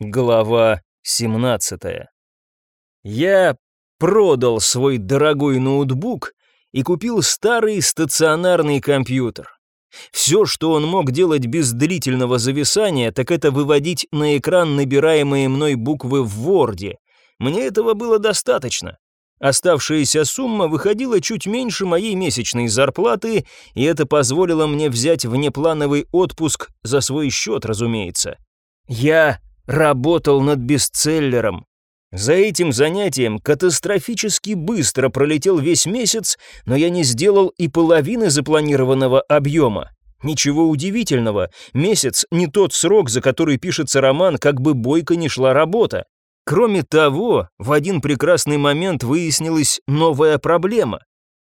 Глава 17. Я продал свой дорогой ноутбук и купил старый стационарный компьютер. Все, что он мог делать без длительного зависания, так это выводить на экран набираемые мной буквы в Word. Мне этого было достаточно. Оставшаяся сумма выходила чуть меньше моей месячной зарплаты, и это позволило мне взять внеплановый отпуск за свой счет, разумеется. Я работал над бестселлером. За этим занятием катастрофически быстро пролетел весь месяц, но я не сделал и половины запланированного объема. Ничего удивительного, месяц не тот срок, за который пишется роман, как бы бойко не шла работа. Кроме того, в один прекрасный момент выяснилась новая проблема.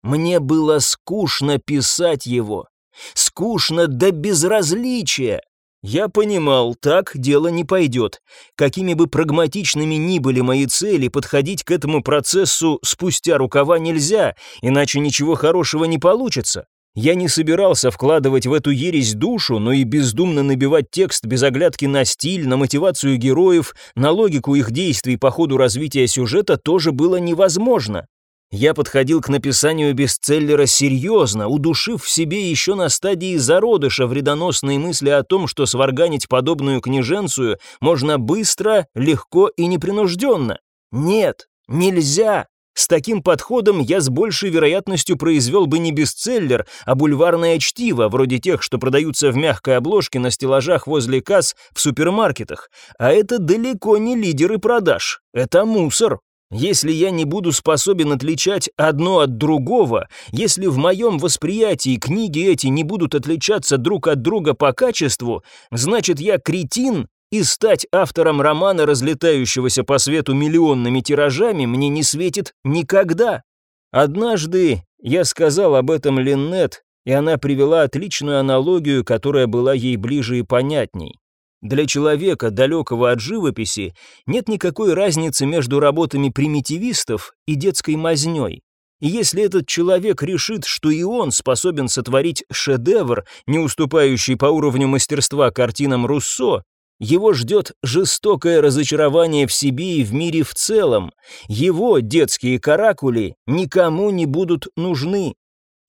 Мне было скучно писать его. Скучно до безразличия. Я понимал, так дело не пойдет. Какими бы прагматичными ни были мои цели, подходить к этому процессу спустя рукава нельзя, иначе ничего хорошего не получится. Я не собирался вкладывать в эту ересь душу, но и бездумно набивать текст без оглядки на стиль, на мотивацию героев, на логику их действий по ходу развития сюжета тоже было невозможно. Я подходил к написанию бестселлера серьезно, удушив в себе еще на стадии зародыша вредоносные мысли о том, что сварганить подобную княженцию можно быстро, легко и непринужденно. Нет, нельзя. С таким подходом я с большей вероятностью произвел бы не бестселлер, а бульварное чтиво, вроде тех, что продаются в мягкой обложке на стеллажах возле касс в супермаркетах. А это далеко не лидеры продаж. Это мусор. Если я не буду способен отличать одно от другого, если в моем восприятии книги эти не будут отличаться друг от друга по качеству, значит я кретин, и стать автором романа, разлетающегося по свету миллионными тиражами, мне не светит никогда. Однажды я сказал об этом Линнет, и она привела отличную аналогию, которая была ей ближе и понятней. Для человека, далекого от живописи, нет никакой разницы между работами примитивистов и детской мазнёй. И если этот человек решит, что и он способен сотворить шедевр, не уступающий по уровню мастерства картинам Руссо, его ждет жестокое разочарование в себе и в мире в целом. Его детские каракули никому не будут нужны.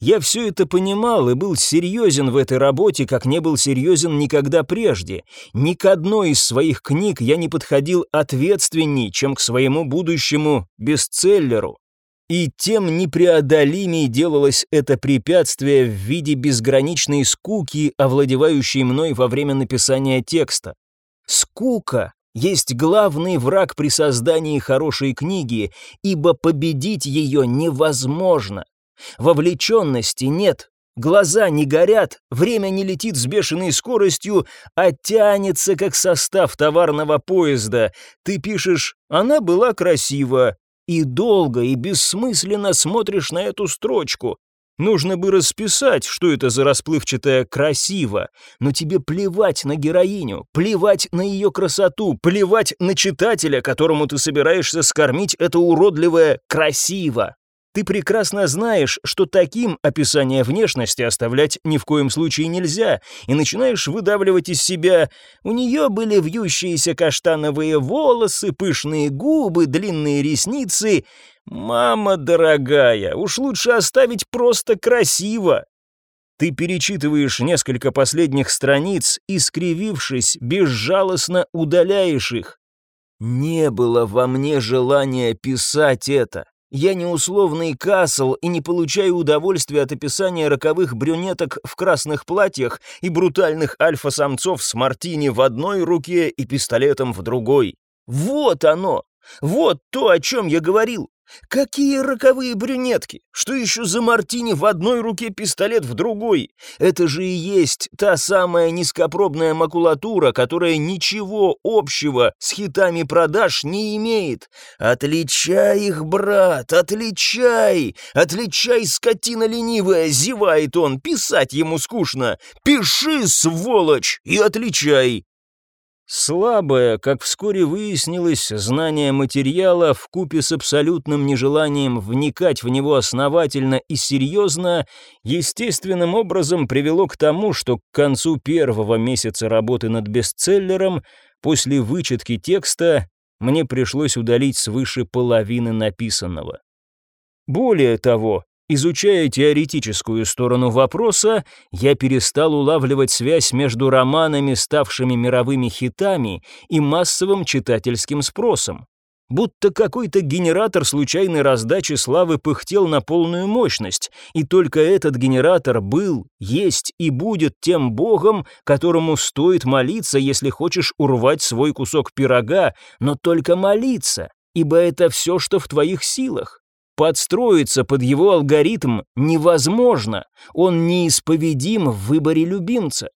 Я все это понимал и был серьезен в этой работе, как не был серьезен никогда прежде. Ни к одной из своих книг я не подходил ответственней, чем к своему будущему бестселлеру. И тем непреодолимей делалось это препятствие в виде безграничной скуки, овладевающей мной во время написания текста. Скука есть главный враг при создании хорошей книги, ибо победить ее невозможно. Вовлеченности нет, глаза не горят, время не летит с бешеной скоростью, а тянется, как состав товарного поезда. Ты пишешь «она была красива», и долго и бессмысленно смотришь на эту строчку. Нужно бы расписать, что это за расплывчатое «красиво», но тебе плевать на героиню, плевать на ее красоту, плевать на читателя, которому ты собираешься скормить это уродливое «красиво». Ты прекрасно знаешь, что таким описание внешности оставлять ни в коем случае нельзя, и начинаешь выдавливать из себя «у нее были вьющиеся каштановые волосы, пышные губы, длинные ресницы». «Мама дорогая, уж лучше оставить просто красиво». Ты перечитываешь несколько последних страниц и, скривившись, безжалостно удаляешь их. Не было во мне желания писать это. Я не условный Касл и не получаю удовольствия от описания роковых брюнеток в красных платьях и брутальных альфа-самцов с мартини в одной руке и пистолетом в другой. Вот оно! Вот то, о чем я говорил. Какие роковые брюнетки! Что еще за мартини в одной руке, пистолет в другой? Это же и есть та самая низкопробная макулатура, которая ничего общего с хитами продаж не имеет. Отличай их, брат, отличай! Отличай, скотина ленивая, зевает он, писать ему скучно. Пиши, сволочь, и отличай! Слабое, как вскоре выяснилось, знание материала в купе с абсолютным нежеланием вникать в него основательно и серьезно, естественным образом привело к тому, что к концу первого месяца работы над бестселлером После вычетки текста мне пришлось удалить свыше половины написанного. Более того, изучая теоретическую сторону вопроса, я перестал улавливать связь между романами, ставшими мировыми хитами, и массовым читательским спросом будто какой-то генератор случайной раздачи славы пыхтел на полную мощность, и только этот генератор был, есть и будет тем богом, которому стоит молиться, если хочешь урвать свой кусок пирога, но только молиться, ибо это все, что в твоих силах. Подстроиться под его алгоритм невозможно, он неисповедим в выборе любимца.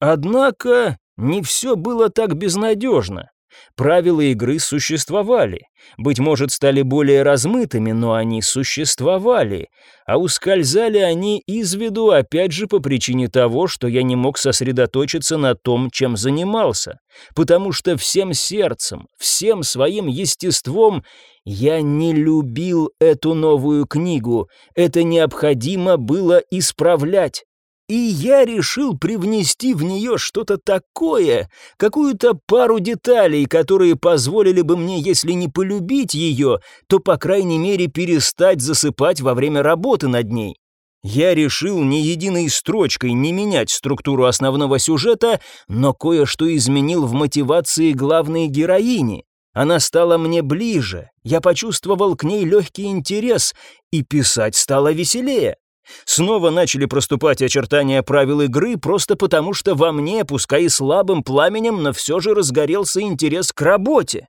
Однако не все было так безнадежно. Правила игры существовали. Быть может, стали более размытыми, но они существовали. А ускользали они из виду, опять же, по причине того, что я не мог сосредоточиться на том, чем занимался. Потому что всем сердцем, всем своим естеством я не любил эту новую книгу. Это необходимо было исправлять. И я решил привнести в нее что-то такое, какую-то пару деталей, которые позволили бы мне, если не полюбить ее, то, по крайней мере, перестать засыпать во время работы над ней. Я решил ни единой строчкой не менять структуру основного сюжета, но кое-что изменил в мотивации главной героини. Она стала мне ближе, я почувствовал к ней легкий интерес, и писать стало веселее. Снова начали проступать очертания правил игры просто потому, что во мне, пускай и слабым пламенем, но все же разгорелся интерес к работе.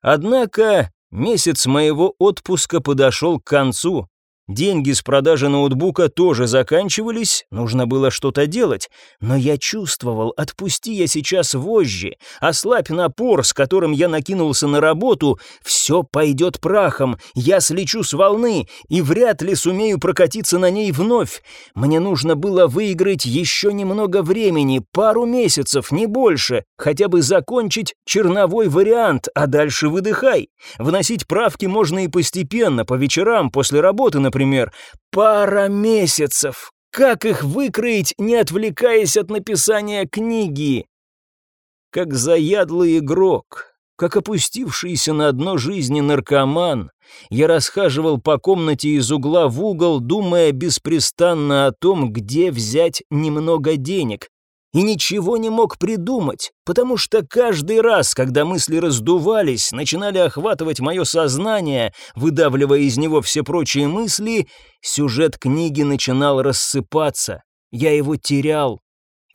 Однако месяц моего отпуска подошел к концу, Деньги с продажи ноутбука тоже заканчивались, нужно было что-то делать, но я чувствовал, отпусти я сейчас вожжи, ослабь напор, с которым я накинулся на работу, все пойдет прахом, я слечу с волны и вряд ли сумею прокатиться на ней вновь. Мне нужно было выиграть еще немного времени, пару месяцев, не больше, хотя бы закончить черновой вариант, а дальше выдыхай. Вносить правки можно и постепенно, по вечерам, после работы, например, например, пара месяцев. Как их выкроить, не отвлекаясь от написания книги? Как заядлый игрок, как опустившийся на дно жизни наркоман, я расхаживал по комнате из угла в угол, думая беспрестанно о том, где взять немного денег, и ничего не мог придумать, потому что каждый раз, когда мысли раздувались, начинали охватывать мое сознание, выдавливая из него все прочие мысли, сюжет книги начинал рассыпаться. Я его терял,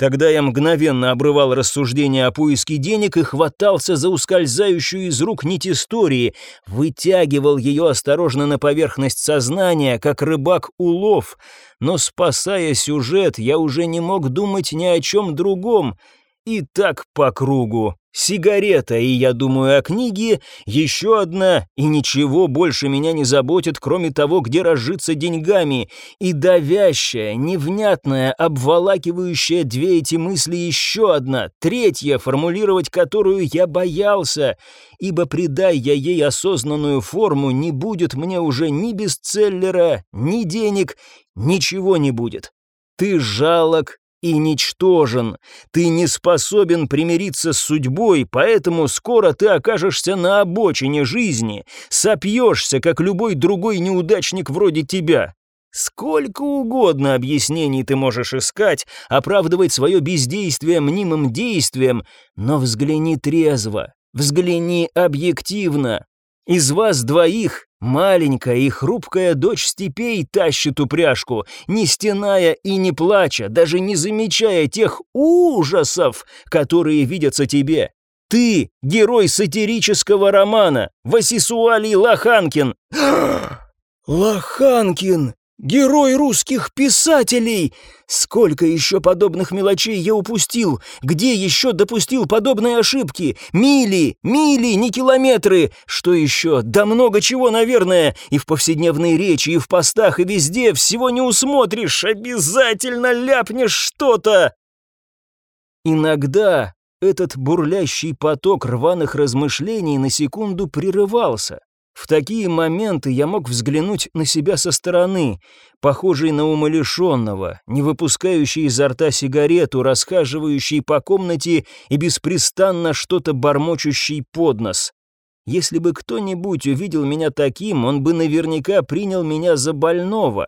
Тогда я мгновенно обрывал рассуждения о поиске денег и хватался за ускользающую из рук нить истории, вытягивал ее осторожно на поверхность сознания, как рыбак улов. Но, спасая сюжет, я уже не мог думать ни о чем другом. И так по кругу. Сигарета, и я думаю о книге, еще одна, и ничего больше меня не заботит, кроме того, где разжиться деньгами, и давящая, невнятная, обволакивающая две эти мысли еще одна, третья, формулировать которую я боялся, ибо придай я ей осознанную форму, не будет мне уже ни бестселлера, ни денег, ничего не будет. Ты жалок, и ничтожен. Ты не способен примириться с судьбой, поэтому скоро ты окажешься на обочине жизни, сопьешься, как любой другой неудачник вроде тебя. Сколько угодно объяснений ты можешь искать, оправдывать свое бездействие мнимым действием, но взгляни трезво, взгляни объективно. Из вас двоих маленькая и хрупкая дочь степей тащит упряжку, не стеная и не плача, даже не замечая тех ужасов, которые видятся тебе. Ты — герой сатирического романа, Васисуалий Лоханкин. Лоханкин! Герой русских писателей! Сколько еще подобных мелочей я упустил? Где еще допустил подобные ошибки? Мили, мили, не километры! Что еще? Да много чего, наверное. И в повседневной речи, и в постах, и везде. Всего не усмотришь. Обязательно ляпнешь что-то. Иногда этот бурлящий поток рваных размышлений на секунду прерывался. В такие моменты я мог взглянуть на себя со стороны, похожий на умалишенного, не выпускающий изо рта сигарету, расхаживающий по комнате и беспрестанно что-то бормочущий под нос. Если бы кто-нибудь увидел меня таким, он бы наверняка принял меня за больного.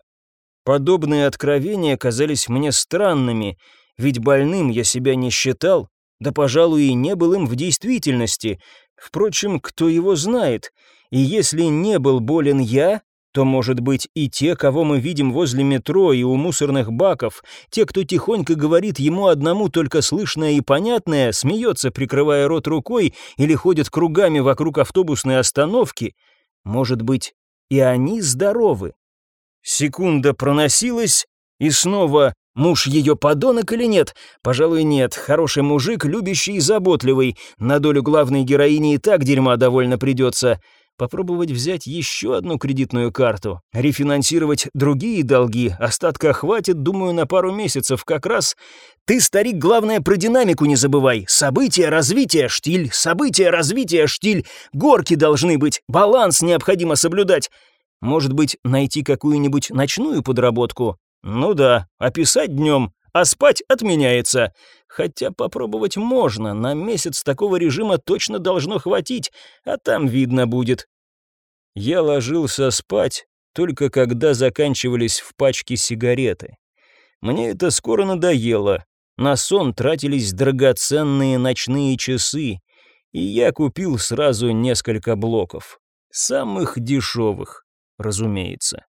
Подобные откровения казались мне странными, ведь больным я себя не считал, да, пожалуй, и не был им в действительности. Впрочем, кто его знает? И если не был болен я, то, может быть, и те, кого мы видим возле метро и у мусорных баков, те, кто тихонько говорит ему одному только слышное и понятное, смеется, прикрывая рот рукой, или ходит кругами вокруг автобусной остановки, может быть, и они здоровы. Секунда проносилась, и снова Муж ее подонок или нет? Пожалуй, нет. Хороший мужик, любящий и заботливый. На долю главной героини и так дерьма довольно придется. Попробовать взять еще одну кредитную карту. Рефинансировать другие долги. Остатка хватит, думаю, на пару месяцев как раз. Ты, старик, главное, про динамику не забывай. События, развитие, штиль. События, развитие, штиль. Горки должны быть. Баланс необходимо соблюдать. Может быть, найти какую-нибудь ночную подработку? Ну да, описать днем, а спать отменяется. Хотя попробовать можно, на месяц такого режима точно должно хватить, а там видно будет. Я ложился спать, только когда заканчивались в пачке сигареты. Мне это скоро надоело. На сон тратились драгоценные ночные часы, и я купил сразу несколько блоков. Самых дешевых, разумеется.